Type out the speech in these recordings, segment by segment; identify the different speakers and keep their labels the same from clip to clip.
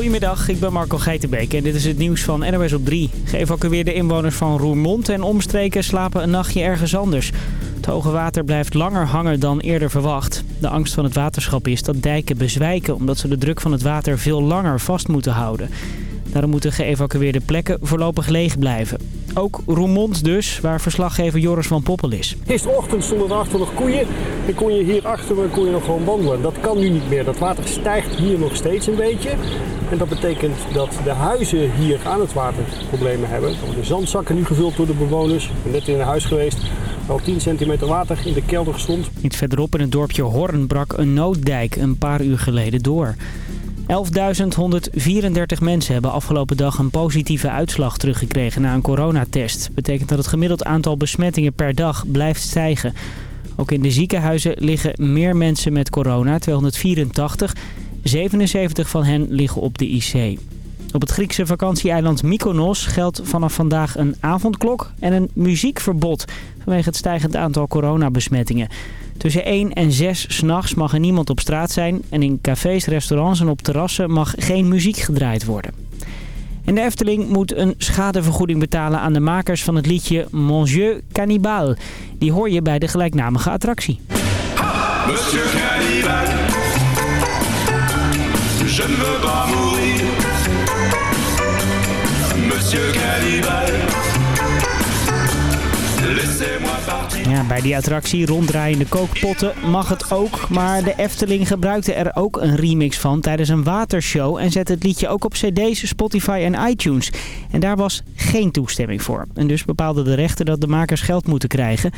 Speaker 1: Goedemiddag, ik ben Marco Geitenbeek en dit is het nieuws van NOS op 3. Geëvacueerde inwoners van Roermond en omstreken slapen een nachtje ergens anders. Het hoge water blijft langer hangen dan eerder verwacht. De angst van het waterschap is dat dijken bezwijken... omdat ze de druk van het water veel langer vast moeten houden. Daarom moeten geëvacueerde plekken voorlopig leeg blijven. Ook Roermond dus, waar verslaggever Joris van Poppel is.
Speaker 2: Gisterochtend stonden er achter nog koeien en kon je hier achter kon je nog gewoon wandelen. Dat kan nu niet meer. Dat water stijgt hier nog steeds een beetje. En dat betekent dat de huizen hier aan het water problemen hebben. Er worden zandzakken nu gevuld door de bewoners. Ik ben net in een huis geweest al 10 centimeter water in de kelder stond.
Speaker 1: Iets verderop in het dorpje Horn brak een nooddijk een paar uur geleden door. 11.134 mensen hebben afgelopen dag een positieve uitslag teruggekregen na een coronatest. Betekent dat het gemiddeld aantal besmettingen per dag blijft stijgen. Ook in de ziekenhuizen liggen meer mensen met corona, 284. 77 van hen liggen op de IC. Op het Griekse vakantieeiland Mykonos geldt vanaf vandaag een avondklok en een muziekverbod vanwege het stijgend aantal coronabesmettingen. Tussen 1 en 6 s'nachts mag er niemand op straat zijn en in cafés, restaurants en op terrassen mag geen muziek gedraaid worden. En de Efteling moet een schadevergoeding betalen aan de makers van het liedje Monsieur Cannibal. Die hoor je bij de gelijknamige attractie. Ja, bij die attractie ronddraaiende kookpotten mag het ook. Maar de Efteling gebruikte er ook een remix van tijdens een watershow. En zette het liedje ook op cd's, Spotify en iTunes. En daar was geen toestemming voor. En dus bepaalde de rechter dat de makers geld moeten krijgen.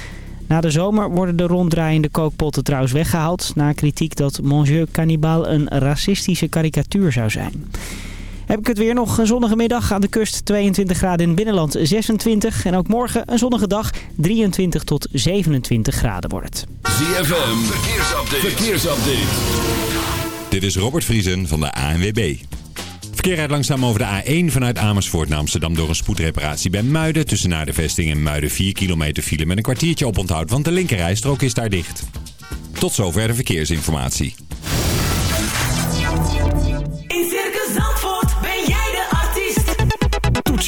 Speaker 1: Na de zomer worden de ronddraaiende kookpotten trouwens weggehaald... na kritiek dat Monsieur Cannibal een racistische karikatuur zou zijn. Heb ik het weer nog een zonnige middag aan de kust. 22 graden in het binnenland, 26. En ook morgen een zonnige dag. 23 tot 27 graden wordt het.
Speaker 3: ZFM, verkeersupdate. verkeersupdate. Dit is Robert Vriesen van de ANWB. Verkeer rijdt langzaam over de A1 vanuit Amersfoort naar Amsterdam door een spoedreparatie bij Muiden. Tussen naar de vesting en Muiden 4 kilometer file met een kwartiertje oponthoud, want de linkerrijstrook is daar dicht. Tot zover de verkeersinformatie.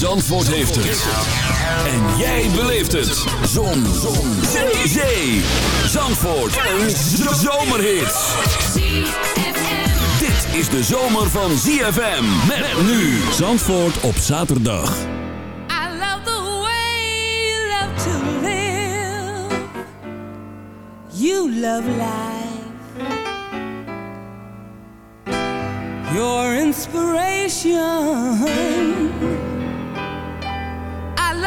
Speaker 3: Zandvoort heeft het. En jij beleeft het. Zon. Zon. Zee. Zee. Zandvoort. Een zomerhit. Dit is de zomer van ZFM. Met nu. Zandvoort op zaterdag. I love the way you love to live. You love life. Your inspiration.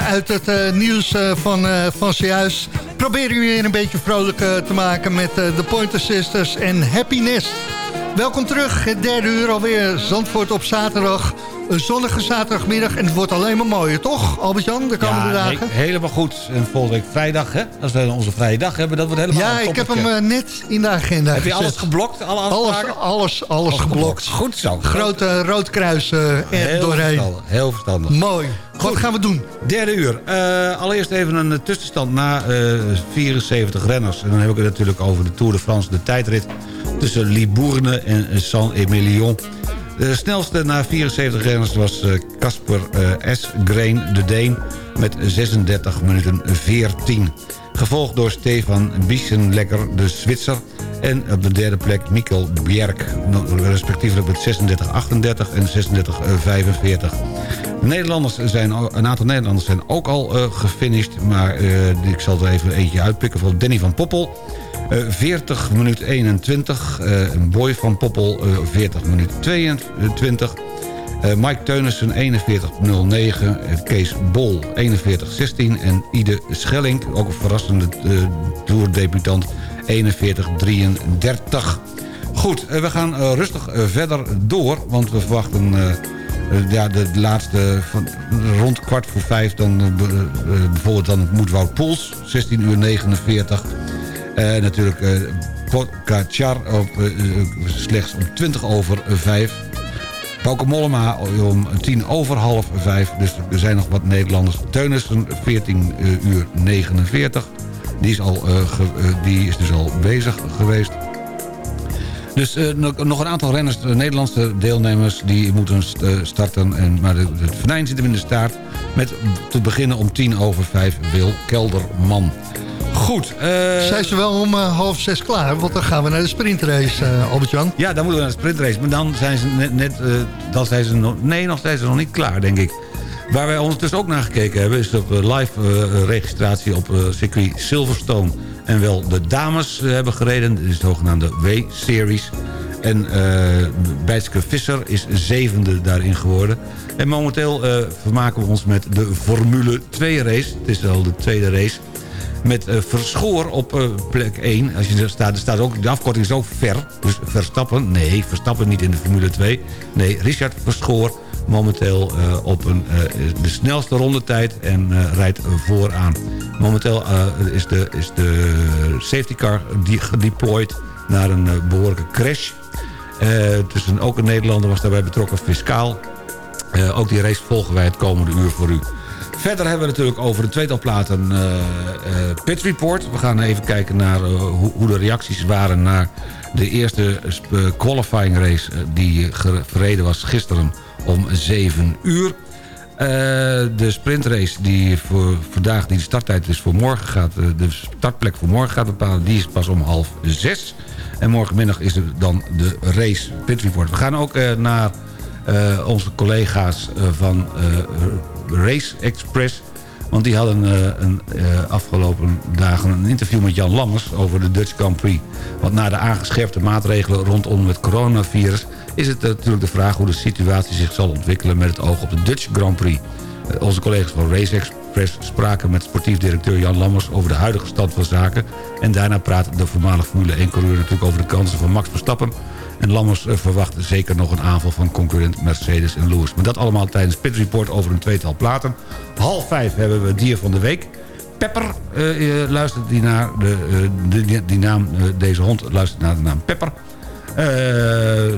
Speaker 4: uit het nieuws van, van zojuist... proberen we weer een beetje vrolijk te maken met de Pointer Sisters en Happiness. Welkom terug, het derde uur alweer. Zandvoort op zaterdag een zonnige zaterdagmiddag. En het wordt alleen maar mooier, toch, Albert-Jan, de komende ja, dagen?
Speaker 5: helemaal goed. En volgende week vrijdag, hè? Als we onze vrije dag hebben, dat wordt helemaal
Speaker 4: Ja, ik heb hem uh, net in de agenda
Speaker 5: Heb je alles geblokt? Alle
Speaker 4: alles, alles, alles geblokt.
Speaker 5: Goed zo.
Speaker 4: Grote rood kruis uh, er doorheen.
Speaker 5: Verstandig, heel verstandig.
Speaker 4: Mooi. Goed. Wat gaan we doen?
Speaker 5: Derde uur. Uh, allereerst even een tussenstand na 74 renners. En dan heb ik het natuurlijk over de Tour de France, de tijdrit... tussen Libourne en Saint-Emilion... De snelste na 74 renners was eh, Casper uh, S. Green, de Deen... met 36 minuten 14. Gevolgd door Stefan Biesenlekker, de Zwitser... en op de derde plek Mikkel Bjerk, respectievelijk met 36-38 en 36-45. Nederlanders zijn, een aantal Nederlanders zijn ook al uh, gefinished... maar ik zal er even eentje uitpikken van Danny van Poppel... 40 minuut 21. een boy van Poppel 40 minuut 22. Mike Teunissen 41.09. Kees Bol 41.16. En Ide Schelling, ook een verrassende toerdebutant, 41.33. Goed, we gaan rustig verder door, want we verwachten... ja, de laatste van rond kwart voor vijf... dan bijvoorbeeld dan moet Wout Poels, 16 uur 49. Uh, natuurlijk uh, Pogacar op, uh, slechts om 20 over 5. Pauke Mollema om 10 over half 5. Dus er zijn nog wat Nederlanders. Teunissen 14 uur 49. Die is, al, die is dus al bezig geweest. Dus uh, nog een aantal renners, Nederlandse deelnemers... die moeten starten. En, maar het venijn zit hem in de staart. Met te beginnen om tien over vijf Wil Kelderman. Goed. Uh...
Speaker 4: Zijn ze wel om uh, half zes klaar? Want dan gaan we naar de sprintrace, uh, Albert-Jan.
Speaker 5: Ja, dan moeten we naar de sprintrace. Maar dan zijn ze net... net dan zijn ze nog, nee, nog zijn ze nog niet klaar, denk ik. Waar wij ondertussen ook naar gekeken hebben... is op live registratie op circuit Silverstone. En wel de dames hebben gereden. Dit is de zogenaamde W-series. En uh, Bijtske Visser is zevende daarin geworden. En momenteel vermaken we ons met de Formule 2 race. Het is al de tweede race met uh, Verschoor op uh, plek 1. Als je er staat, er staat ook, de afkorting ook ver. Dus Verstappen, nee, Verstappen niet in de Formule 2. Nee, Richard Verschoor momenteel uh, op een, de snelste rondetijd en rijdt vooraan. Momenteel is, de, is de safety car gedeployed naar een behoorlijke crash. tussen ook een Nederlander was daarbij betrokken, fiscaal. ook die race volgen wij het komende uur voor u. Verder hebben we natuurlijk over de tweetal platen uh, uh, Pit Report. We gaan even kijken naar uh, hoe, hoe, de reacties waren... naar de eerste qualifying race die verreden was gisteren om 7 uur. de sprintrace die voor vandaag, die de starttijd dus voor morgen gaat... de startplek voor morgen gaat bepalen, die is pas om half 6. En morgenmiddag is er dan de race Pit Report. We gaan ook naar onze collega's van Race Express. Want die hadden een, afgelopen dagen een interview met Jan Lammers over de Dutch Grand Prix. Want na de aangescherpte maatregelen rondom het coronavirus... is het natuurlijk de vraag hoe de situatie zich zal ontwikkelen... met het oog op de Dutch Grand Prix. Onze collega's van Race Express spraken met sportief directeur Jan Lammers... over de huidige stand van zaken. En daarna praat de voormalige Formule 1-coureur natuurlijk over de kansen van Max Verstappen... En Lammers eh, verwacht zeker nog een aanval van concurrent Mercedes en Lewis. Maar dat allemaal tijdens Pit Report over een tweetal platen. Half vijf hebben we Dier van de Week. Pepper uh, luistert die naar de, die, naam, deze hond luistert naar de naam Pepper.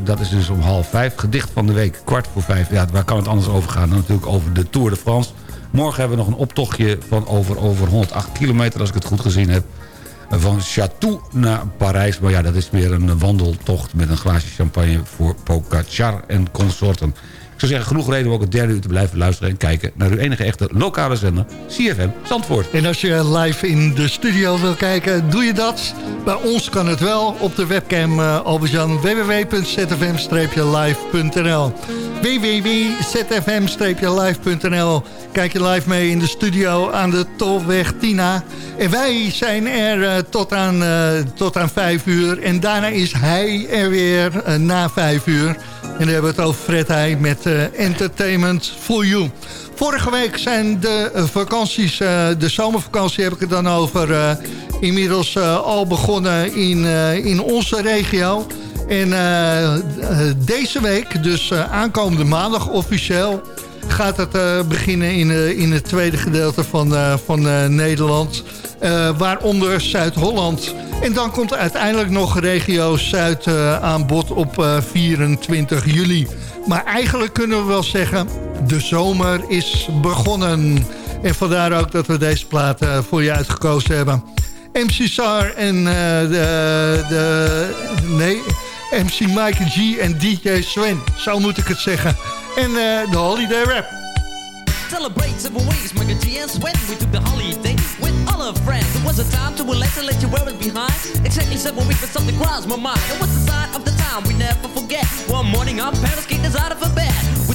Speaker 5: dat is dus om half vijf. Gedicht van de week, kwart voor vijf. Ja, waar kan het anders over gaan? Dan natuurlijk over de Tour de France. Morgen hebben we nog een optochtje van over, over 108 kilometer, als ik het goed gezien heb van Chateau naar Parijs. Maar ja, dat is weer een wandeltocht met een glaasje champagne voor Pogacar en consorten. Ik zou zeggen, genoeg reden om ook het derde uur te blijven luisteren... en kijken naar uw enige echte lokale zender, CFM Zandvoort.
Speaker 4: En als je live in de studio wil kijken, doe je dat. Bij ons kan het wel op de webcam, uh, Albert-Jan, www.zfm-live.nl www.zfm-live.nl Kijk je live mee in de studio aan de Tolweg Tina. En wij zijn er uh, tot, aan, uh, tot aan vijf uur. En daarna is hij er weer na vijf uur. En dan hebben we het over Fred Heij met Entertainment for You. vorige week zijn de vakanties, de zomervakantie heb ik het dan over... inmiddels al begonnen in, in onze regio. En deze week, dus aankomende maandag officieel gaat het uh, beginnen in, uh, in het tweede gedeelte van, uh, van Nederland. waaronder Zuid-Holland. En dan komt uiteindelijk nog regio Zuid aan bod op 24 juli. Maar eigenlijk kunnen we wel zeggen, de zomer is begonnen. En vandaar ook dat we deze plaat voor je uitgekozen hebben. MC Sar en de, de... Nee, MC Mike G en DJ Sven. Zo moet ik het zeggen. En de Holiday Rap. Celebrate several ways, Mike G and Sven. We took the holiday with all our friends. It was a time to relax and let you wear it behind. Exactly seven weeks, but something crossed my mind. It was the sign of the time we never forget. One morning, our parents kicked us out of a bed. We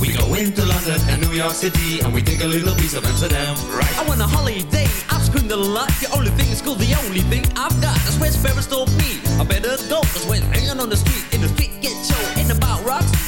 Speaker 6: We go into London and New York City and we take a little piece of Amsterdam, right?
Speaker 7: I want a holiday, I've screamed a lot. The only thing is cool, the only thing I've got. That's where Ferris told me. I better go, cause when hanging on the street, in the street get show, ain't about rocks.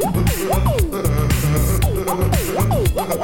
Speaker 7: My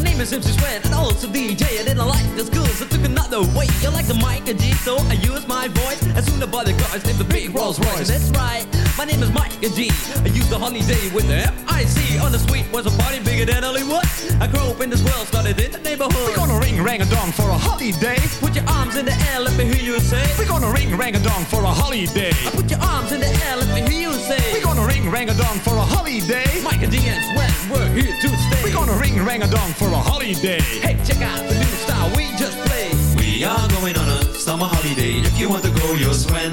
Speaker 7: name is MC Sweater. I'm also DJ. I didn't like the schools, so I took another way. I like the mic, so I use my voice as soon as I bought the car, I sniffed the beat Rolls Royce. That's right, my name is Mike and G. I used the holiday with the F-I-C. On the street was a party bigger than Hollywood. I grew up in this world, started in the neighborhood.
Speaker 8: We're gonna ring rang a dong for a holiday.
Speaker 7: Put your arms in the air, let me hear you say.
Speaker 8: We're gonna ring rang a dong for a holiday.
Speaker 7: Put your arms in the air, let me hear you say.
Speaker 8: We're gonna ring rang a dong for a holiday.
Speaker 7: Mike and D and Sweat, we're here to stay.
Speaker 8: We're gonna ring rang a dong for a holiday.
Speaker 7: Hey, check out the new style we just played.
Speaker 6: We are going on a summer holiday. If you want to go, you'll Sven.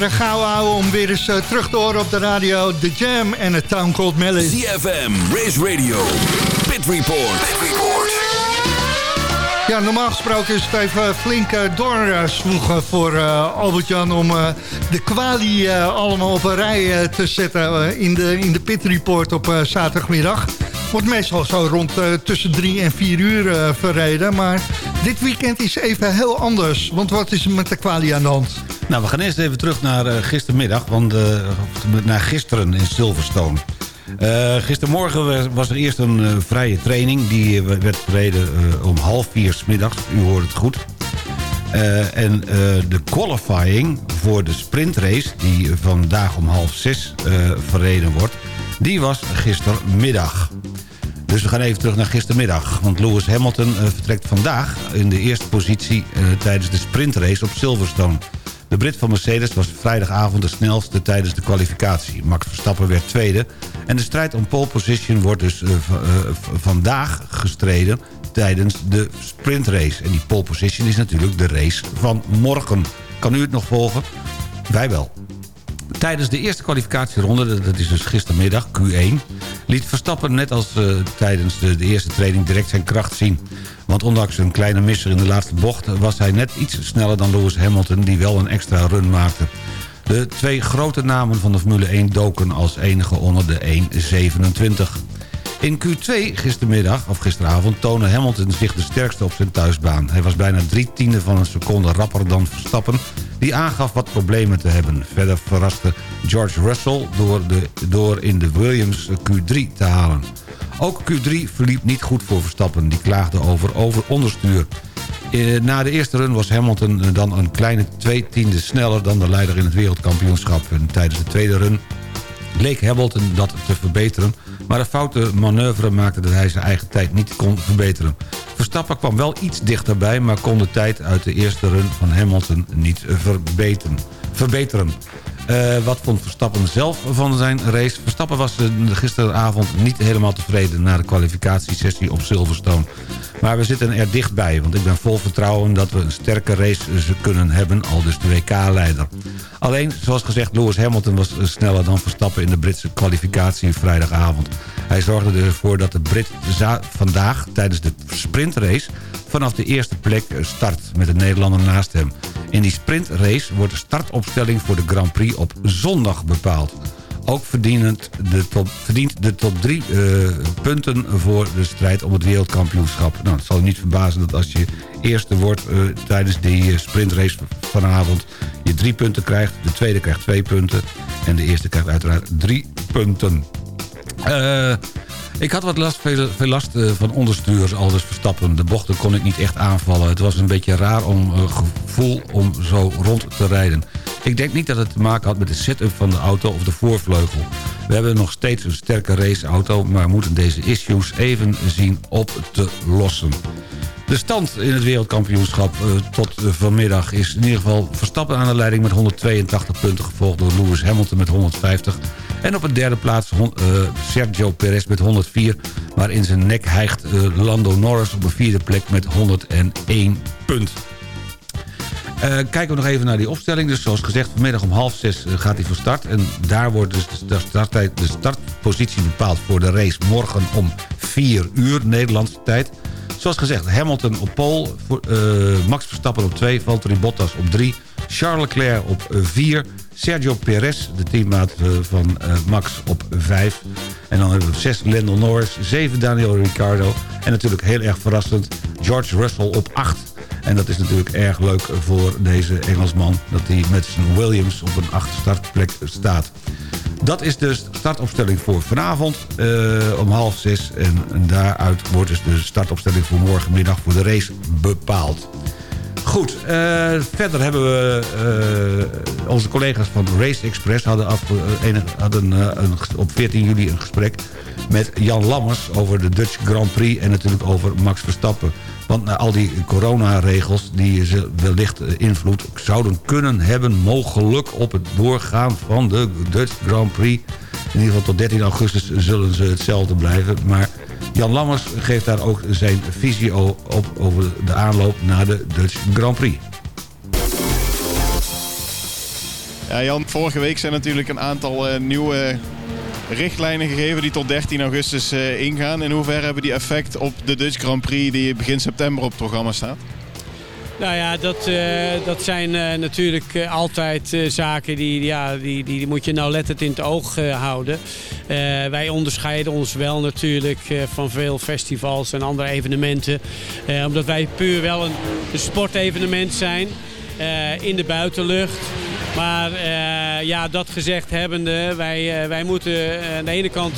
Speaker 4: lekkere gauw houden om weer eens uh, terug te horen op de radio. The Jam en het Town Called Melody.
Speaker 9: ZFM, Race Radio, Pit Report. Pit Report.
Speaker 4: Ja, normaal gesproken is het even flink uh, doorswoegen voor uh, Albert-Jan... om de kwalie allemaal op een rij te zetten in de, in de Pit Report op zaterdagmiddag. Wordt meestal zo rond tussen drie en vier uur verreden. Maar dit weekend is even heel anders. Want wat is er met de kwalie aan de hand?
Speaker 5: Nou, we gaan eerst even terug naar gistermiddag. Want, naar gisteren in Silverstone. Uh, gistermorgen was er eerst een vrije training. Die werd verreden om half vier. U hoort het goed. en de qualifying voor de sprintrace... die vandaag om half zes verreden wordt... die was gistermiddag. Dus we gaan even terug naar gistermiddag. Want Lewis Hamilton vertrekt vandaag in de eerste positie... tijdens de sprintrace op Silverstone. De Brit van Mercedes was vrijdagavond de snelste tijdens de kwalificatie. Max Verstappen werd tweede. En de strijd om pole position wordt dus uh, vandaag gestreden tijdens de sprintrace. En die pole position is natuurlijk de race van morgen. Kan u het nog volgen? Wij wel. Tijdens de eerste kwalificatieronde, dat is dus gistermiddag, Q1... liet Verstappen net als uh, tijdens de, de, eerste training direct zijn kracht zien. Want ondanks een kleine misser in de laatste bocht... was hij net iets sneller dan Lewis Hamilton... die wel een extra run maakte. De twee grote namen van de Formule 1 doken als enige onder de 1.27. In Q2 gistermiddag, of gisteravond, toonde Hamilton zich de sterkste op zijn thuisbaan. Hij was bijna drie tiende van een seconde rapper dan Verstappen... die aangaf wat problemen te hebben. Verder verraste George Russell door, de, door in de Williams Q3 te halen. Ook Q3 verliep niet goed voor Verstappen. Die klaagde over, over onderstuur. Eh, na de eerste run was Hamilton dan een kleine twee tiende sneller... dan de leider in het wereldkampioenschap. En tijdens de tweede run leek Hamilton dat te verbeteren... maar een foute manoeuvre maakte dat hij zijn eigen tijd niet kon verbeteren. Verstappen kwam wel iets dichterbij... maar kon de tijd uit de eerste run van Hamilton niet verbeteren. verbeteren. Uh, wat vond Verstappen zelf van zijn race? Verstappen was gisteravond niet helemaal tevreden... na de kwalificatiesessie op Silverstone. Maar we zitten er dichtbij, want ik ben vol vertrouwen... dat we een sterke race kunnen hebben, al dus de WK-leider. Alleen, zoals gezegd, Lewis Hamilton was sneller dan Verstappen... in de Britse kwalificatie vrijdagavond. Hij zorgde ervoor dat de Brit vandaag tijdens de sprintrace... vanaf de eerste plek start met de Nederlander naast hem. In die sprintrace wordt de startopstelling voor de Grand Prix op zondag bepaald. Ook verdient de top, verdient de top drie uh, punten voor de strijd om het wereldkampioenschap. Nou, het zal je niet verbazen dat als je eerste wordt uh, tijdens die uh, sprintrace vanavond... je drie punten krijgt, de tweede krijgt twee punten... en de eerste krijgt uiteraard drie punten. Ik had wat last, veel, last uh, van onderstuurs, aldus Verstappen. De bochten kon ik niet echt aanvallen. Het was een beetje raar om, uh, gevoel om zo rond te rijden. Ik denk niet dat het te maken had met de setup van de auto of de voorvleugel. We hebben nog steeds een sterke raceauto... maar moeten deze issues even zien op te lossen. De stand in het wereldkampioenschap uh, tot vanmiddag is in ieder geval Verstappen aan de leiding met 182 punten... gevolgd door Lewis Hamilton met 150 en op een derde plaats uh, Sergio Perez met 104. Maar in zijn nek hijgt uh, Lando Norris op een vierde plek met 101 punt. Uh, kijken we nog even naar die opstelling. Dus zoals gezegd, vanmiddag om half zes gaat hij van start. En daar wordt dus de, starttijd, de startpositie bepaald voor de race morgen om 4 uur Nederlandse tijd. Zoals gezegd, Hamilton op pole, uh, Max Verstappen op 2, Valtteri Bottas op 3... Charles Leclerc op 4, Sergio Perez, de teammaat eh, van uh, Max, op 5. En dan hebben we 6 Lando Norris, 7 Daniel Ricciardo... en natuurlijk heel erg verrassend George Russell op 8. En dat is natuurlijk erg leuk voor deze Engelsman... dat hij met zijn Williams op een 8 startplek staat. Dat is de startopstelling voor vanavond uh, om half zes. En, en daaruit wordt dus de startopstelling voor morgenmiddag voor de race bepaald. Goed, uh, verder hebben we uh, onze collega's van Race Express... hadden, af, uh, enig, hadden een, op 14 juli een gesprek met Jan Lammers... over de Dutch Grand Prix en natuurlijk over Max Verstappen. Want al die coronaregels die ze wellicht invloed zouden kunnen hebben... mogelijk op het doorgaan van de Dutch Grand Prix. In ieder geval tot 13 augustus zullen ze hetzelfde blijven. Maar Jan Lammers geeft daar ook zijn visie op over de aanloop naar de Dutch Grand Prix.
Speaker 10: Ja, Jan, vorige week zijn natuurlijk een aantal eh, nieuwe richtlijnen gegeven die tot 13 augustus eh, ingaan. In hoeverre hebben die effect op de Dutch Grand Prix die begin september op het programma staat?
Speaker 11: Nou ja, dat, eh, dat zijn eh, natuurlijk eh, altijd zaken die, ja, die, die, moet je nauwlettend in het oog houden. Wij onderscheiden ons wel natuurlijk van veel festivals en andere evenementen. Omdat wij puur wel een, een sportevenement zijn in de buitenlucht. Maar ja, dat gezegd hebbende, wij, wij moeten aan de ene kant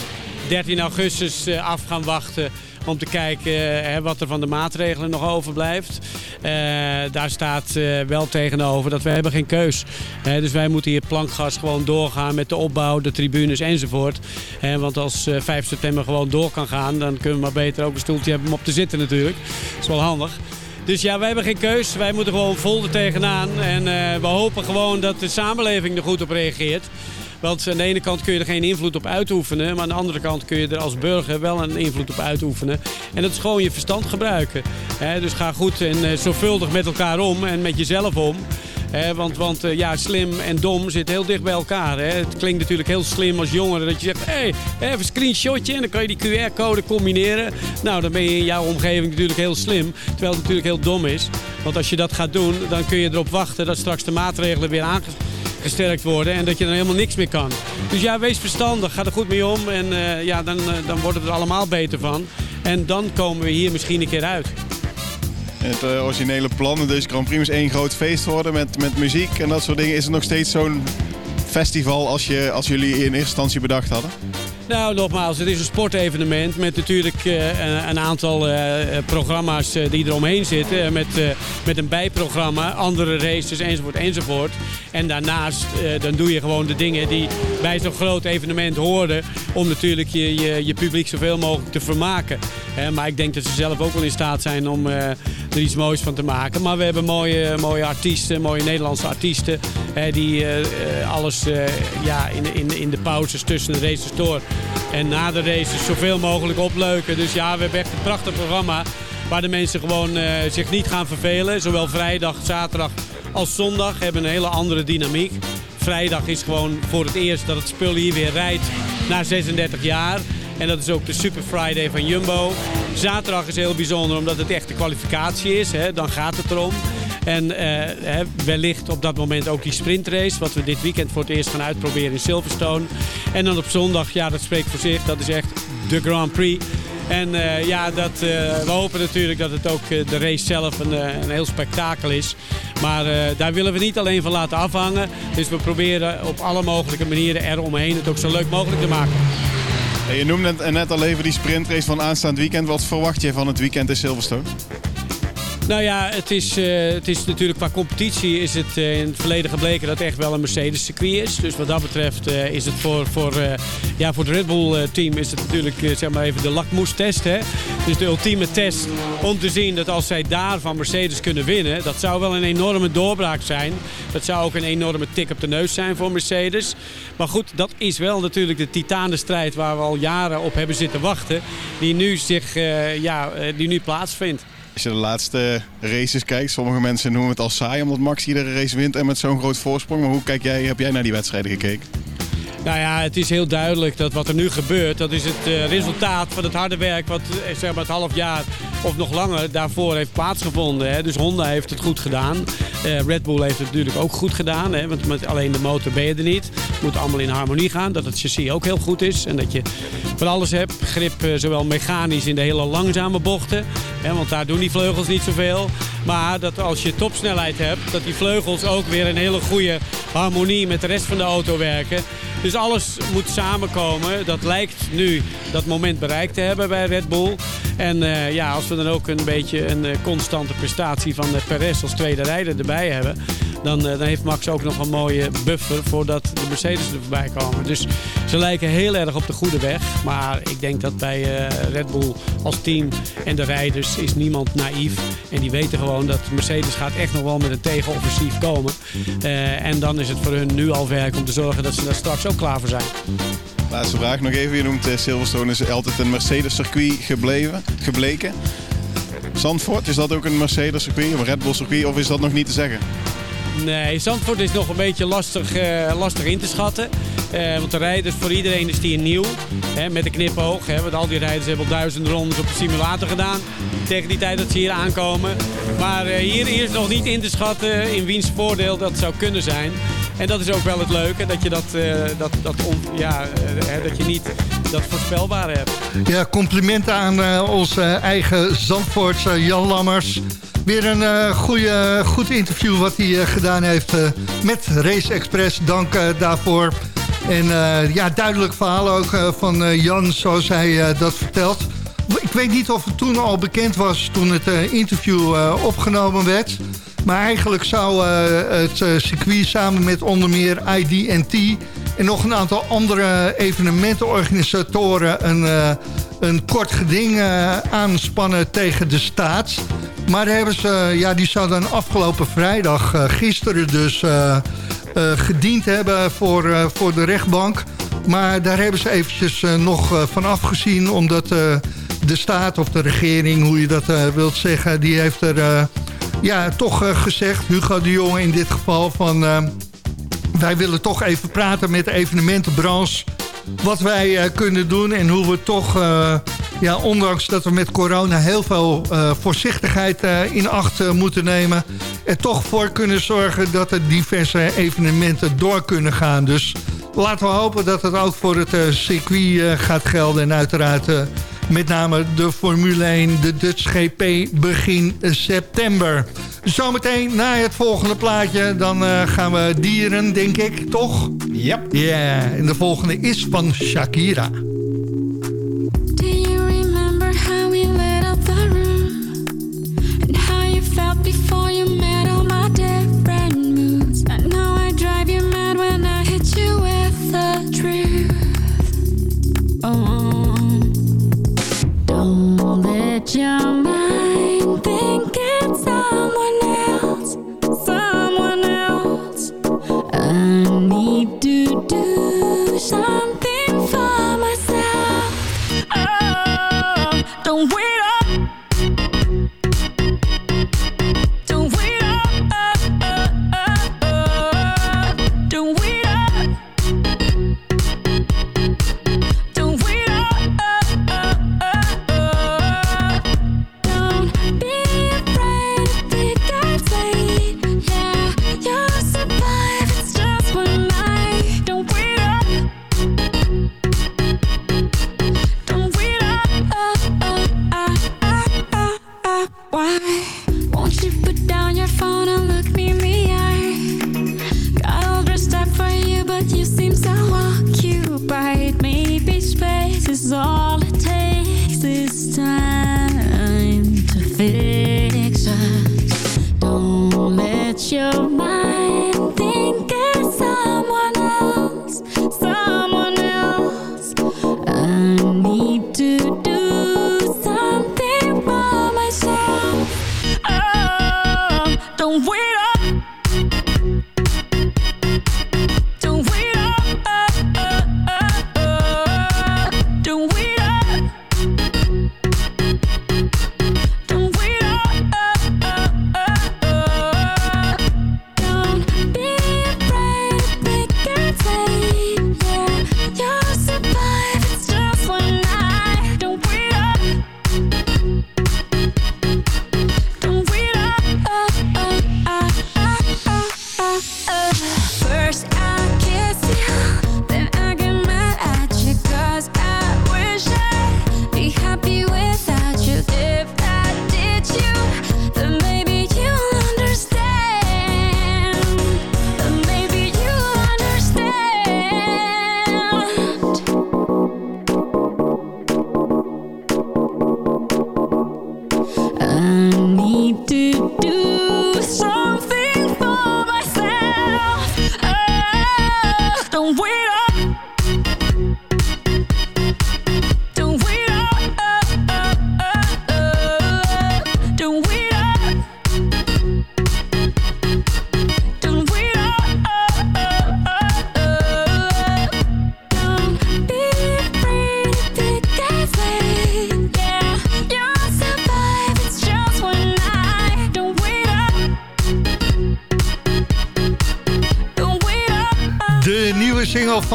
Speaker 11: 13 augustus af gaan wachten om te kijken eh, wat er van de maatregelen nog overblijft. Eh, daar staat eh, wel tegenover dat we hebben geen keus. Dus wij moeten hier plankgas gewoon doorgaan met de opbouw, de tribunes enzovoort. Want als eh, 5 september gewoon door kan gaan, dan kunnen we maar beter ook een stoeltje hebben om op te zitten natuurlijk. Dat is wel handig. Dus ja, wij hebben geen keus. Wij moeten gewoon vol er tegenaan. En we hopen gewoon dat de samenleving er goed op reageert. Want aan de ene kant kun je er geen invloed op uitoefenen. Maar aan de andere kant kun je er als burger wel een invloed op uitoefenen. En dat is gewoon je verstand gebruiken. Dus ga goed en eh, zorgvuldig met elkaar om en met jezelf om. Want want eh, ja, slim en dom zitten heel dicht bij elkaar. Het klinkt natuurlijk heel slim als jongere dat je zegt... hé, hey, even een screenshotje en dan kan je die QR-code combineren. Nou, dan ben je in jouw omgeving natuurlijk heel slim. Terwijl het natuurlijk heel dom is. Want als je dat gaat doen, dan kun je erop wachten... dat straks de maatregelen weer aangesterkt worden... en dat je dan helemaal niks meer kan. Dus ja, wees verstandig, ga er goed mee om... en eh, ja, dan, eh, dan worden we er allemaal beter van. En dan komen we hier misschien een keer uit.
Speaker 10: Het eh, originele plan, dus Grand Prix is één groot feest worden met, met muziek en dat soort dingen. Is het nog steeds zo'n festival als, je, als jullie in eerste instantie bedacht hadden?
Speaker 11: Nou, nogmaals, het is een sportevenement met natuurlijk eh, een, aantal eh, programma's eh, die eromheen zitten. Met, met een bijprogramma, andere races enzovoort enzovoort. En daarnaast dan doe je gewoon de dingen die bij zo'n groot evenement horen. Om natuurlijk je, je, je publiek zoveel mogelijk te vermaken. Maar ik denk dat ze zelf ook wel in staat zijn om er iets moois van te maken. Maar we hebben mooie, mooie artiesten, mooie Nederlandse artiesten. hè, die eh, eh, alles eh, ja, in, de- in, in de pauzes tussen de races door. En na de races zoveel mogelijk opleuken. Dus ja, we hebben echt een prachtig programma. Waar de mensen gewoon zich niet gaan vervelen. Zowel vrijdag, zaterdag als zondag hebben een hele andere dynamiek. Vrijdag is gewoon voor het eerst dat het spul hier weer rijdt na 36 jaar. En dat is ook de Super Friday van Jumbo. Zaterdag is heel bijzonder omdat het echt de kwalificatie is. Hè? Dan gaat het erom. En eh, wellicht op dat moment ook die sprintrace. Wat we dit weekend voor het eerst gaan uitproberen in Silverstone. En dan op zondag, ja dat spreekt voor zich. Dat is echt de Grand Prix. En eh, ja, dat, eh, we hopen natuurlijk dat het ook eh, de race zelf een, een heel spektakel is. Maar daar willen we niet alleen van laten afhangen. Dus we proberen op alle mogelijke manieren eromheen het ook zo leuk mogelijk te maken.
Speaker 10: Je noemde net al even die sprintrace van aanstaand weekend. Wat verwacht je van het weekend in Silverstone?
Speaker 11: Nou ja, het is, eh, het is natuurlijk qua competitie is het eh, in het verleden gebleken dat het echt wel een Mercedes circuit is. Dus wat dat betreft eh, is het voor, voor, ja, voor het Red Bull team is het natuurlijk zeg maar even de lakmoestest. Dus de ultieme test om te zien dat als zij daar van Mercedes kunnen winnen, dat zou wel een enorme doorbraak zijn. Dat zou ook een enorme tik op de neus zijn voor Mercedes. Maar goed, dat is wel natuurlijk de titanenstrijd waar we al jaren op hebben zitten wachten. Die nu, zich, ja, die nu plaatsvindt.
Speaker 10: Als je de laatste races kijkt, sommige mensen noemen het al saai omdat Max iedere race wint en met zo'n groot voorsprong. Maar hoe kijk jij, heb jij naar die wedstrijden gekeken?
Speaker 11: Nou ja, het is heel duidelijk dat wat er nu gebeurt, dat is het eh, resultaat van het harde werk wat eh, zeg maar het half jaar of nog langer daarvoor heeft plaatsgevonden. Hè. Dus Honda heeft het goed gedaan. Eh, Red Bull heeft het natuurlijk ook goed gedaan. Hè, want met alleen de motor ben je er niet. Het moet allemaal in harmonie gaan. Dat het chassis ook heel goed is. En dat je van alles hebt. Grip zowel mechanisch in de hele langzame bochten. Hè, want daar doen die vleugels niet zoveel. Maar dat als je topsnelheid hebt, dat die vleugels ook weer een hele goede harmonie met de rest van de auto werken. Alles moet samenkomen. Dat lijkt nu dat moment bereikt te hebben bij Red Bull. En eh, ja, als we dan ook een beetje een eh, constante prestatie van uh, Perez als tweede rijder erbij hebben... Dan, eh, dan heeft Max ook nog een mooie buffer voordat de Mercedes er voorbij komen. Dus ze lijken heel erg op de goede weg. Maar ik denk dat bij eh, Red Bull als team en de rijders is niemand naïef. En die weten gewoon dat Mercedes gaat echt nog wel met een tegenoffensief komen. Eh, en dan is het voor hun nu al werk om te zorgen dat ze daar straks ook klaar voor zijn.
Speaker 10: Laatste vraag nog even. Je noemt eh, Silverstone is altijd een Mercedes circuit gebleven, gebleken. Zandvoort, is dat ook een Mercedes circuit, een Red Bull circuit of is dat nog niet te zeggen?
Speaker 11: Nee, Zandvoort is nog een beetje lastig, eh, lastig in te schatten. Eh, want de rijders, voor iedereen is die nieuw. Hè, met een knipoog. Hè, want al die rijders hebben al duizenden rondes op de simulator gedaan. Tegen die tijd dat ze hier aankomen. Maar eh, hier is nog niet in te schatten in wiens voordeel dat zou kunnen zijn. En dat is ook wel het leuke. Dat je, dat, eh, dat, dat, ja, eh, dat je niet dat voorspelbare hebt.
Speaker 4: Ja, complimenten aan eh, onze eigen Zandvoortse Jan Lammers. Weer een goede, goed interview wat hij gedaan heeft met Race Express. Dank daarvoor. En ja, duidelijk verhaal ook van Jan, zoals hij dat vertelt. Ik weet niet of het toen al bekend was toen het interview opgenomen werd. Maar eigenlijk zou eh, het eh, circuit samen met onder meer ID&T... en nog een aantal andere evenementenorganisatoren... een, eh, een kort geding aanspannen tegen de staat. Maar hebben ze, ja, die zou dan afgelopen vrijdag, gisteren dus... eh, gediend hebben voor, voor de rechtbank. Maar daar hebben ze eventjes nog van afgezien... omdat de staat of de regering, hoe je dat wilt zeggen... die heeft er ja, toch eh, gezegd, Hugo de Jonge in dit geval... van eh, wij willen toch even praten met de evenementenbranche... wat wij eh, kunnen doen en hoe we toch... ja, ondanks dat we met corona heel veel voorzichtigheid in acht moeten nemen... er toch voor kunnen zorgen dat er diverse evenementen door kunnen gaan. Dus laten we hopen dat het ook voor het circuit gaat gelden. En uiteraard met name de Formule 1, de Dutch GP, begin september. Zometeen na het volgende plaatje, dan eh, gaan we dieren, denk ik, toch?
Speaker 12: Ja.
Speaker 4: Ja, en de volgende is van Shakira.
Speaker 13: Do you remember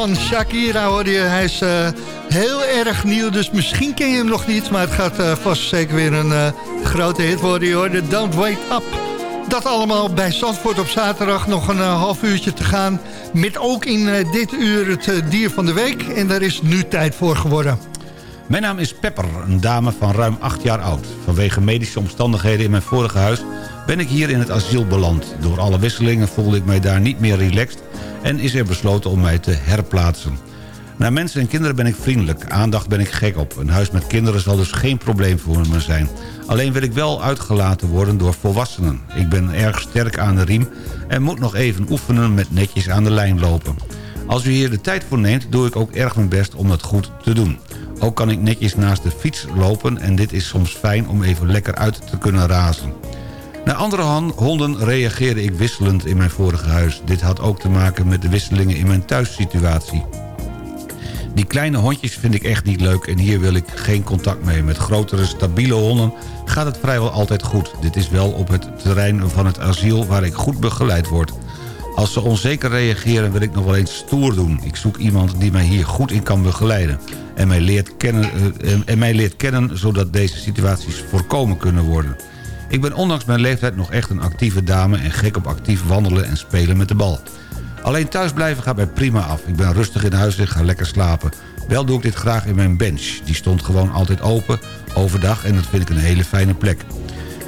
Speaker 4: van Shakira hoorde je. Hij is eh, heel erg nieuw, dus misschien ken je hem nog niet. Maar het gaat eh, vast zeker weer een eh, grote hit worden. Hoorde Don't Wait Up. Dat allemaal bij Zandvoort op zaterdag. Nog een half uurtje te gaan. Met ook in dit uur het dier van de week. En daar is nu tijd voor geworden.
Speaker 5: Mijn naam is Pepper, een dame van ruim 8 jaar oud. Vanwege medische omstandigheden in mijn vorige huis ben ik hier in het asiel beland. Door alle wisselingen voelde ik mij daar niet meer relaxed... en is er besloten om mij te herplaatsen. Naar mensen en kinderen ben ik vriendelijk. Aandacht ben ik gek op. Een huis met kinderen zal dus geen probleem voor me zijn. Alleen wil ik wel uitgelaten worden door volwassenen. Ik ben erg sterk aan de riem... en moet nog even oefenen met netjes aan de lijn lopen. Als u hier de tijd voor neemt, doe ik ook erg mijn best om dat goed te doen. Ook kan ik netjes naast de fiets lopen... en dit is soms fijn om even lekker uit te kunnen razen. Naar andere honden reageerde ik wisselend in mijn vorige huis. Dit had ook te maken met de wisselingen in mijn thuissituatie. Die kleine hondjes vind ik echt niet leuk en hier wil ik geen contact mee. Met grotere, stabiele honden gaat het vrijwel altijd goed. Dit is wel op het terrein van het asiel waar ik goed begeleid word. Als ze onzeker reageren wil ik nog wel eens stoer doen. Ik zoek iemand die mij hier goed in kan begeleiden. En mij leert kennen, eh, en mij leert kennen zodat deze situaties voorkomen kunnen worden. Ik ben ondanks mijn leeftijd nog echt een actieve dame... en gek op actief wandelen en spelen met de bal. Alleen thuis blijven gaat mij prima af. Ik ben rustig in huis en ga lekker slapen. Wel doe ik dit graag in mijn bench. Die stond gewoon altijd open, overdag... en dat vind ik een hele fijne plek.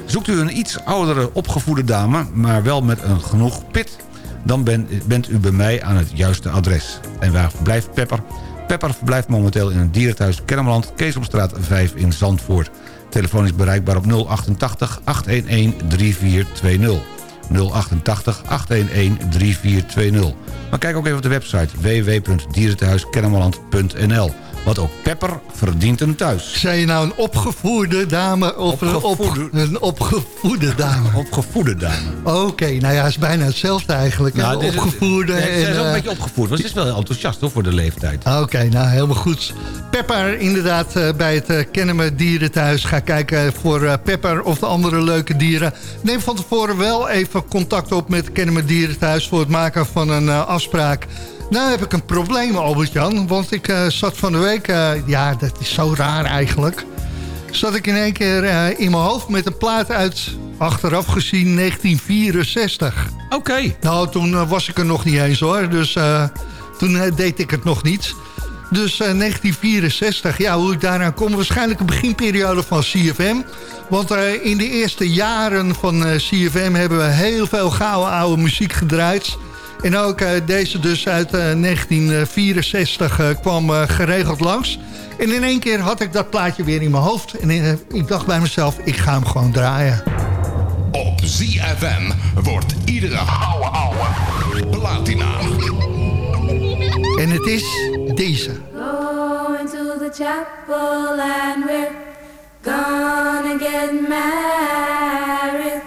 Speaker 5: Zoekt u een iets oudere opgevoede dame... maar wel met een genoeg pit... dan bent, u bij mij aan het juiste adres. En waar verblijft Pepper? Pepper verblijft momenteel in het dierenthuis Kennemerland... Keesomstraat 5 in Zandvoort. Telefoon is bereikbaar op 088 811 3420. 088 811 3420. Maar kijk ook even op de website www.dierentehuiskennemerland.nl. Want ook Pepper verdient een thuis.
Speaker 4: Zijn je nou een opgevoerde dame of een, op, een opgevoede dame?
Speaker 5: Opgevoede dame.
Speaker 4: Oké, nou ja, is bijna hetzelfde eigenlijk. Nou, opgevoerde.
Speaker 5: Ze is ook een
Speaker 4: eh,
Speaker 5: beetje opgevoerd. Want ze is wel enthousiast hoor, voor de leeftijd.
Speaker 4: Oké, nou helemaal goed. Pepper inderdaad eh, bij het uh, Kennemer Dierenthuis. Ga kijken voor uh, Pepper of de andere leuke dieren. Neem van tevoren wel even contact op met Kennemer Dierenthuis... voor het maken van een afspraak. Nou heb ik een probleem, Albert-Jan. Want ik uh, zat van de week... Uh, ja, dat is zo raar eigenlijk. Zat ik in één keer uh, in mijn hoofd met een plaat uit... achteraf gezien 1964.
Speaker 5: Oké. Okay.
Speaker 4: Nou, toen was ik er nog niet eens hoor. Dus toen deed ik het nog niet. Dus 1964, ja, hoe ik daaraan kom... waarschijnlijk een beginperiode van CFM. Want in de eerste jaren van CFM... hebben we heel veel gouden oude muziek gedraaid... En ook uh, deze dus uit uh, 1964 uh, kwam uh, geregeld langs. En in één keer had ik dat plaatje weer in mijn hoofd. En ik dacht bij mezelf, ik ga hem gewoon draaien.
Speaker 14: Op ZFM wordt iedere ouwe ouwe platina.
Speaker 4: En het is deze.
Speaker 15: Going to the chapel and we're gonna get married.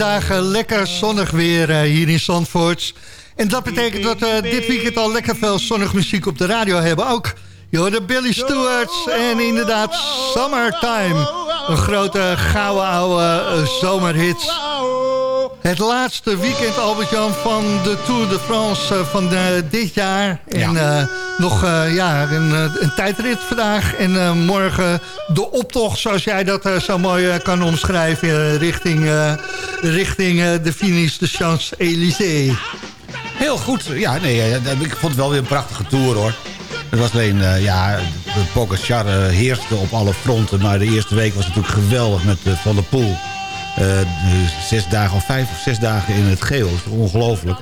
Speaker 4: Dagen lekker zonnig weer eh, hier in Zandvoort. En dat betekent dat we dit weekend al lekker veel zonnig muziek op de radio hebben. Ook de Billy Stewarts en inderdaad Summertime. Een grote gouden oude eh, zomerhit. Het laatste weekend, Albert-Jan, van de Tour de France eh, van eh, dit jaar. En eh, nog ja, een, een tijdrit vandaag. En morgen de optocht, zoals jij dat zo mooi kan omschrijven... richting, richting de finish de Champs-Élysées.
Speaker 5: Heel goed. Ja, nee, ik vond het wel weer een prachtige tour, hoor. Het was alleen, ja, de Pogacar heerste op alle fronten. Maar de eerste week was natuurlijk geweldig met Van der Poel. Eh, zes dagen of vijf of zes dagen in het geel. Dat is ongelooflijk.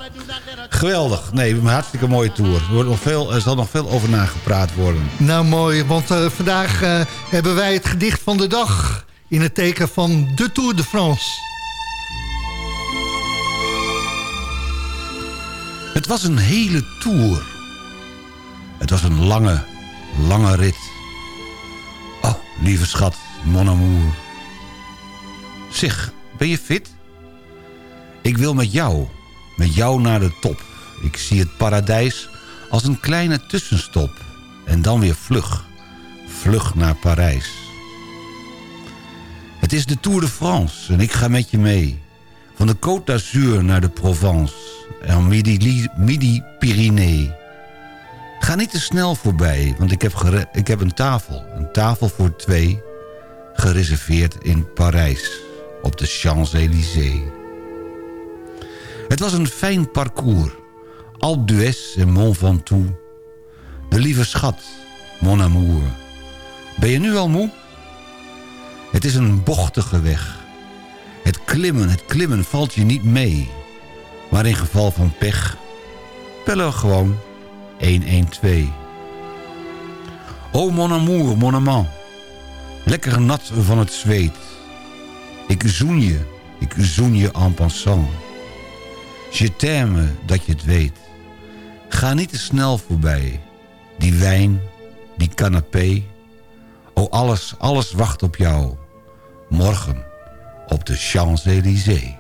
Speaker 5: Geweldig. Nee, een hartstikke mooie tour. Er, wordt nog veel, er zal nog veel over nagepraat worden.
Speaker 4: Nou, mooi. Want eh, vandaag eh, hebben wij het gedicht van de dag... in het teken van de Tour de France.
Speaker 15: Het was een hele tour. Het was een lange, lange rit. Oh, lieve schat, mon amour. Zeg, ben je fit? Ik wil met jou, met jou naar de top. Ik zie het paradijs als een kleine tussenstop. En dan weer vlug, vlug naar Parijs. Het is de Tour de France en ik ga met je mee. Van de Côte d'Azur naar de Provence en Midi-Pyrénées. Ga niet te snel voorbij, want ik heb, ik heb een tafel. Een tafel voor twee, gereserveerd in Parijs op de Champs-Élysées. Het was een fijn parcours. Alpe en Mont Ventoux. De lieve schat, mon amour. Ben je nu al moe? Het is een bochtige weg. Het klimmen, het klimmen valt je niet mee. Maar in geval van pech, bellen gewoon 112. Oh mon amour, mon amant. Lekker nat van het zweet. Ik zoen je, ik zoen je en passant. Je t'aime dat je het weet. Ga niet te snel voorbij. Die wijn, die canapé. O oh, alles, alles wacht op jou. Morgen op de Champs-Élysées.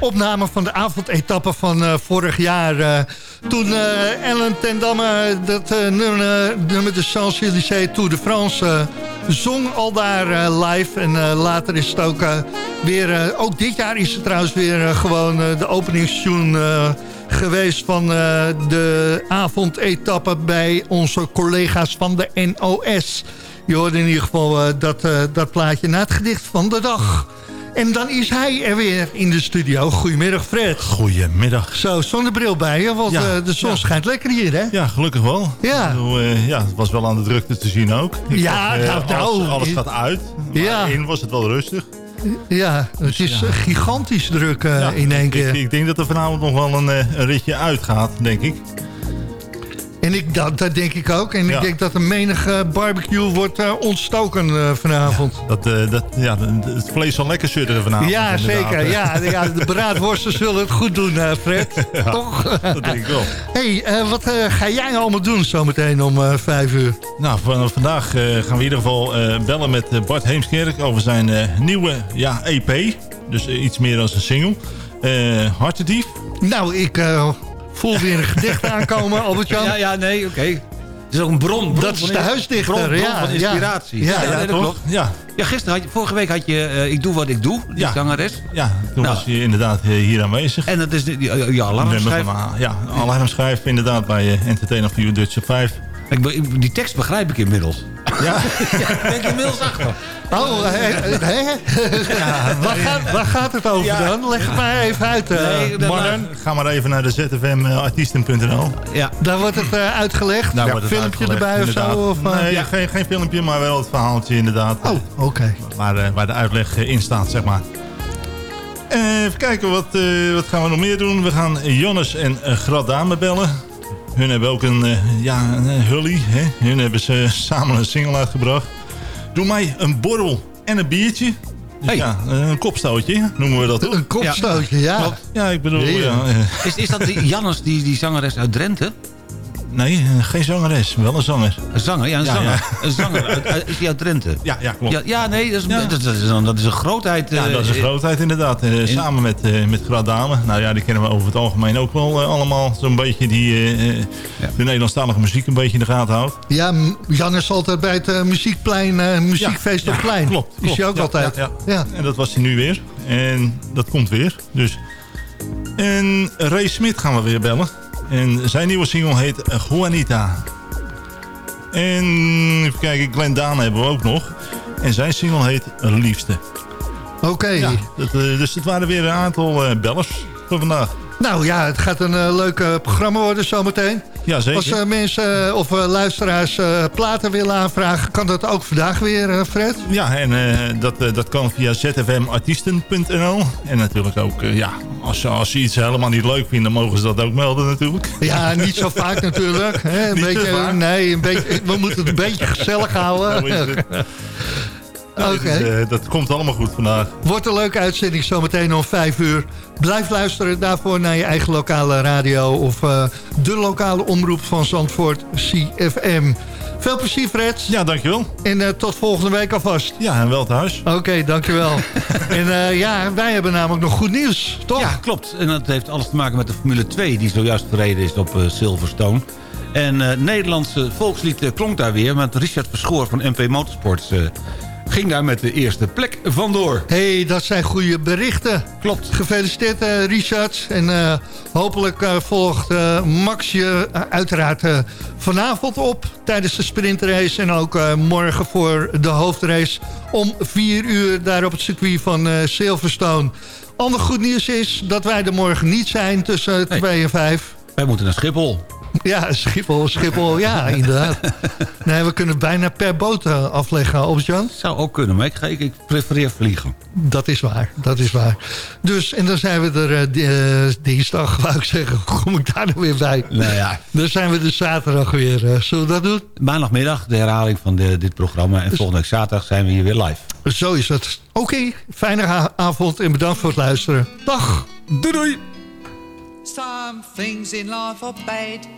Speaker 4: Opname van de avondetappe van eh, vorig jaar. eh, toen eh, Ellen ten Damme dat eh, nummer, de Champs-Élysées Tour de France eh, zong al daar eh, live. En eh, later is het ook eh, weer... eh, ook dit jaar is het trouwens weer eh, gewoon eh, de openingstune eh, geweest van eh, de avondetappe bij onze collega's van de NOS. Je hoorde in ieder geval eh, dat, eh, dat plaatje na het gedicht van de dag. En dan is hij er weer in de studio. Goedemiddag Fred.
Speaker 16: Goedemiddag.
Speaker 4: Zo, zonnebril bij je, want
Speaker 16: Ja,
Speaker 4: eh, de zon
Speaker 16: ja.
Speaker 4: schijnt lekker hier hè?
Speaker 16: Ja, gelukkig wel.
Speaker 4: Ja.
Speaker 16: Bedoel, eh, ja, het was wel aan de drukte te zien ook. Ik
Speaker 4: Ja,
Speaker 16: eh,
Speaker 4: nou, nou.
Speaker 16: alles, alles gaat uit. Maar
Speaker 4: Ja.
Speaker 16: in was het wel rustig.
Speaker 4: Ja, het is eh, gigantisch druk
Speaker 16: Ja,
Speaker 4: in één keer.
Speaker 16: ik denk dat er vanavond nog wel een, een ritje uitgaat, denk ik.
Speaker 4: En ik, dat, dat denk ik ook. En
Speaker 16: Ja.
Speaker 4: ik denk dat er menige barbecue wordt eh, ontstoken eh, vanavond.
Speaker 16: Dat, eh, dat, ja, het vlees zal lekker sudderen vanavond.
Speaker 4: Ja,
Speaker 16: inderdaad.
Speaker 4: zeker. Ja, ja, de braadworsten zullen het goed doen, Fred.
Speaker 16: Ja,
Speaker 4: Toch?
Speaker 16: dat denk ik wel.
Speaker 4: hey, wat ga jij allemaal doen zometeen om vijf uur?
Speaker 16: Nou, van, vandaag gaan we in ieder geval bellen met Bart Heemskerk over zijn nieuwe ja, EP. Dus iets meer dan een single. Eh Hartedief.
Speaker 4: Nou, ik voel weer een gedicht aankomen, Albert-Jan.
Speaker 5: Ja, ja, nee, oké. Het is ook een bron. bron
Speaker 4: Dat is de huisdichter,
Speaker 5: Bron, bron
Speaker 4: ja,
Speaker 5: van
Speaker 4: ja.
Speaker 5: inspiratie.
Speaker 4: Ja, ja,
Speaker 5: nee, dat
Speaker 16: toch?
Speaker 5: klopt.
Speaker 16: Ja.
Speaker 5: Ja, gisteren had je, vorige week had je eh, Ik Doe Wat Ik Doe, die
Speaker 16: Ja.
Speaker 5: zangeres.
Speaker 16: Ja, toen
Speaker 5: Nou.
Speaker 16: was hij inderdaad eh, hier aanwezig.
Speaker 5: En dat is de, die, eh, ja, alarmschijf.
Speaker 16: Nummer van, ja, alarmschijf inderdaad bij uh, Entertainer voor You Dutch 5.
Speaker 5: Ik, die tekst begrijp ik inmiddels.
Speaker 16: Ja?
Speaker 5: ja ben ik inmiddels achter.
Speaker 4: Oh, hè, hè? waar, gaat, waar gaat het over
Speaker 16: Ja.
Speaker 4: dan? Leg het maar even uit, eh,
Speaker 5: Nee,
Speaker 4: mannen.
Speaker 16: Ga maar even naar de zfmartiesten.nl.
Speaker 5: Ja.
Speaker 4: Daar wordt het eh, uitgelegd.
Speaker 16: Daar
Speaker 4: Ja,
Speaker 16: wordt het
Speaker 4: filmpje
Speaker 16: uitgelegd,
Speaker 4: erbij of zo? Of, eh?
Speaker 16: nee, geen, geen filmpje, maar wel het verhaaltje inderdaad.
Speaker 4: Oh, oké.
Speaker 16: Waar, eh, waar de uitleg eh, in staat, zeg maar. Eh, even kijken, wat, eh, wat gaan we nog meer doen? We gaan Jonas en uh, Gradame bellen. Hun hebben ook een, eh, ja, een eh, hully. Hè? Hun hebben ze samen een single uitgebracht. Doe mij een borrel en een biertje. Dus
Speaker 5: Hey.
Speaker 16: ja, een kopstootje noemen we dat ook.
Speaker 4: Een kopstootje, ja.
Speaker 16: Klopt. Ja, ik bedoel, ja,
Speaker 5: Is, is dat die Jannes, die, die zangeres uit Drenthe?
Speaker 16: Nee, eh, geen zangeres, wel een zanger.
Speaker 5: Een zanger, ja, een
Speaker 16: Ja,
Speaker 5: zanger.
Speaker 16: ja.
Speaker 5: Een zanger uit, uit- is die uit Drenthe?
Speaker 16: Ja, ja klopt.
Speaker 5: Ja, ja nee, dat is,
Speaker 16: Ja.
Speaker 5: Dat, dat is, een- dat is een grootheid.
Speaker 16: Ja, dat is een
Speaker 5: eh,
Speaker 16: grootheid inderdaad. Eh, samen met, eh met Gradame. Nou ja, die kennen we over het algemeen ook wel eh, allemaal. Zo'n beetje die eh, eh, de Nederlandstalige muziek een beetje in de gaten houdt.
Speaker 4: Ja, Jan is altijd bij het muziekplein, eh, muziekfeest
Speaker 16: Ja,
Speaker 4: op plein.
Speaker 16: Klopt,
Speaker 4: Is hij ook
Speaker 16: Ja,
Speaker 4: altijd.
Speaker 16: Ja,
Speaker 4: Ja.
Speaker 16: ja. En dat was hij nu weer. En dat komt weer. Dus. En Ray Smit gaan we weer bellen. En zijn nieuwe single heet Juanita. En even kijken, Glenn Daan hebben we ook nog. En zijn single heet Liefste.
Speaker 4: Oké.
Speaker 16: Ja, eh, dus het waren weer een aantal eh, bellers voor vandaag.
Speaker 4: Nou ja, het gaat een eh, leuk eh, programma worden zometeen.
Speaker 16: Ja, zeker.
Speaker 4: Als eh, mensen of luisteraars platen willen aanvragen, kan dat ook vandaag weer, Fred?
Speaker 16: Ja, en dat, dat kan via zfmartiesten.nl. En natuurlijk ook, ja, als, ze- als ze iets helemaal niet leuk vinden, mogen ze dat ook melden natuurlijk.
Speaker 4: Ja, niet zo vaak natuurlijk. Hè? Een beetje,
Speaker 16: vaak.
Speaker 4: nee, een beetje, we moeten het een beetje gezellig houden.
Speaker 16: Dus, eh, dat komt allemaal goed vandaag.
Speaker 4: Wordt een leuke uitzending zometeen om 5 uur. Blijf luisteren daarvoor naar je eigen lokale radio... of eh, de lokale omroep van Zandvoort, CFM. Veel plezier, Fred.
Speaker 16: Ja, dankjewel.
Speaker 4: En eh, tot volgende week alvast.
Speaker 16: Ja, en wel thuis.
Speaker 4: Oké, dankjewel. en eh, ja, wij hebben namelijk nog goed nieuws, toch?
Speaker 5: Ja, klopt. En dat heeft alles te maken met de Formule 2... die zojuist verreden is op Silverstone. En eh Nederlandse volkslied klonk daar weer... met Richard Verschoor van MP Motorsports... ging daar met de eerste plek vandoor.
Speaker 4: hey, dat zijn goede berichten.
Speaker 5: Klopt.
Speaker 4: Gefeliciteerd, eh, Richard. En eh, hopelijk eh, volgt Max je uiteraard vanavond op... tijdens de sprintrace en ook morgen voor de hoofdrace... om 4 uur daar op het circuit van Silverstone. Ander goed nieuws is dat wij er morgen niet zijn tussen 2 en 5.
Speaker 5: Wij moeten naar Schiphol.
Speaker 4: Ja, Schiphol, Schiphol, ja, inderdaad. Nee, we kunnen bijna per boot eh, afleggen, Albert-Jan.
Speaker 5: Zou ook kunnen, maar ik, ga, ik, ik prefereer vliegen.
Speaker 4: Dat is waar, dat is waar. Dus, en dan zijn we er eh, eh, dinsdag, wou ik zeggen. Kom ik daar nou weer bij?
Speaker 5: Nou ja.
Speaker 4: Dan zijn we er zaterdag weer. eh, zullen we dat doen?
Speaker 5: Maandagmiddag de herhaling van de, dit programma. En volgende week zaterdag zijn we hier weer live.
Speaker 4: Zo is het. Oké, fijne avond en bedankt voor het luisteren. Dag.
Speaker 5: Doei doei.
Speaker 13: Some things in life are bad.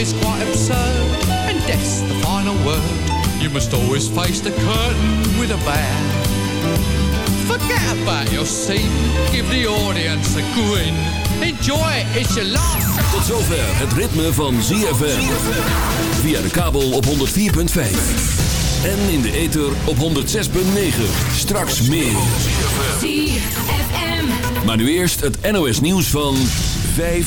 Speaker 13: is quite absurd, and death's the final word. You must always face the curtain with a bow. Forget about your scene, give the audience a grin. Enjoy it, it's your last.
Speaker 9: Tot zover het ritme van ZFM. Via de kabel op 104.5. En in de ether op 106.9. Straks meer.
Speaker 17: ZFM.
Speaker 9: Maar nu eerst het NOS nieuws van 5